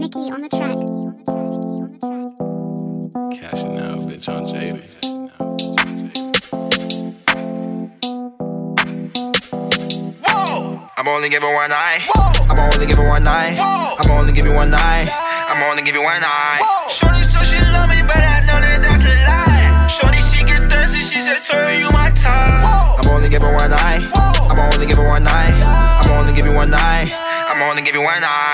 Nikki on the track. Cashing out, bitch, on Jada. I'm only giving one eye. I'm only giving one eye. I'm only giving one eye. I'm only giving one eye. Shorty so she love me, but I know that that's a lie. Shorty she get thirsty, she said, Tory, you my time. I'm only giving one eye. I'm only giving one eye. I'm only giving one eye. I'm only giving one eye.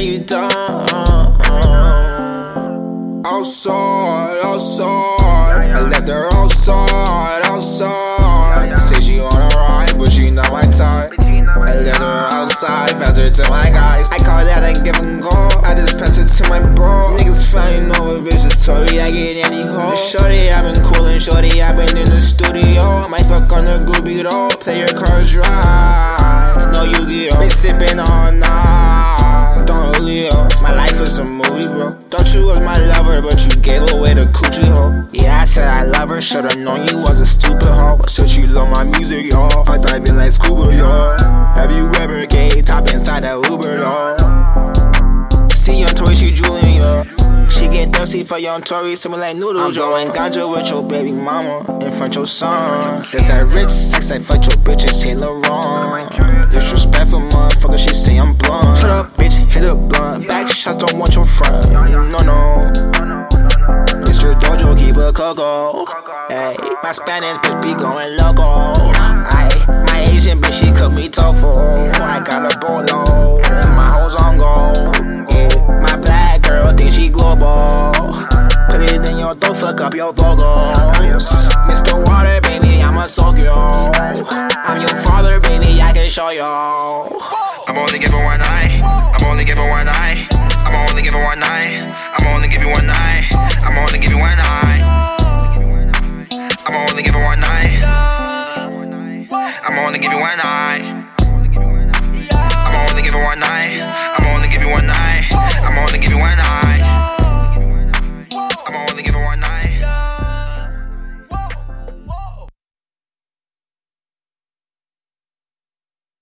You no you don't. Outside, outside. I left her outside, outside. Say she wanna ride, but she not my type. I left her outside, passed her to my guys. I call that a give and go. I just pass it to my bro. Niggas fighting over bitches, Tory, I get any hoe. Shorty, i been coolin', shorty, i been in the studio. Might fuck on the groupie though, play your cards right. No Yu-Gi-Oh, been sippin' all night. Said I love her, should've known you was a stupid hoe. Said she love my music, y'all. I dive in like scuba, y'all. Have you ever gave top inside a Uber, y'all? See young Tory, she drooling, y'all. She get thirsty for young Tory, something like noodles. I'm going ganja with your baby mama in front your son. That's that rich sex, I fuck your bitch and Saint Laurent. Disrespectful motherfucker, she say I'm blunt. Shut up, bitch, hit a blunt. Back shots, don't want your front. No, no. Coco. Hey, my Spanish bitch be going loco. Aye, my Asian bitch, she cook me tofu. I got a bolo, my hoes on go. Yeah, my black girl think she global. Put it in your throat, fuck up your vocals. Mr. Water, baby, I'm a soak you. I'm your father, baby, I can show you. I'm only giving one eye. I'm only giving one eye. I'm only giving one eye. I'm only giving one eye. I'm only giving one eye. wanna give you one night.